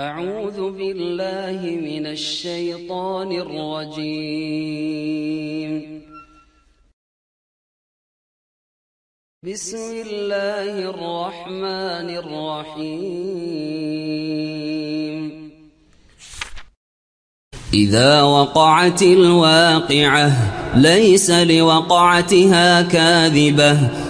أعوذ بالله من الشيطان الرجيم. بسم الله الرحمن الرحيم. إذا وقعت الواقعة ليس لوقعتها كاذبة.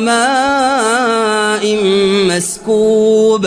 وماء مسكوب.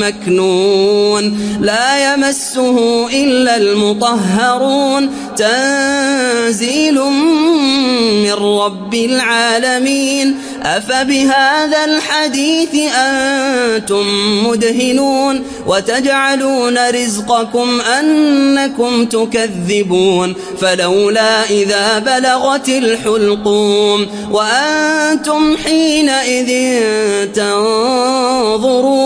مكنون لا يمسه إلا المطهرون. تنزيل من رب العالمين. أفبهذا الحديث أنتم مدهنون؟ وتجعلون رزقكم أنكم تكذبون. فلولا إذا بلغت الحلقوم. وأنتم حينئذ تنظرون.